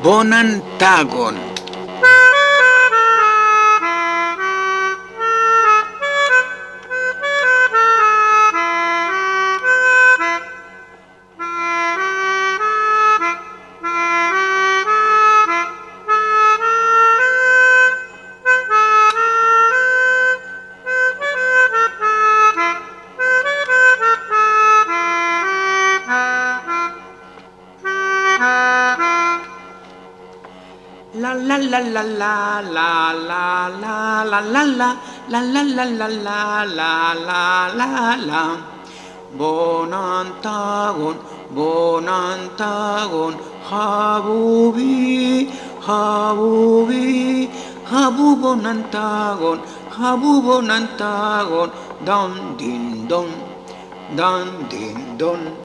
bonan tagon. La la la la la la la la la la la la la la la la la la la la Bonantagon, Bonantagon, Habubi, Habubi, Habu Bonantagon, Habu Bonantagon, Don din don, Don din don.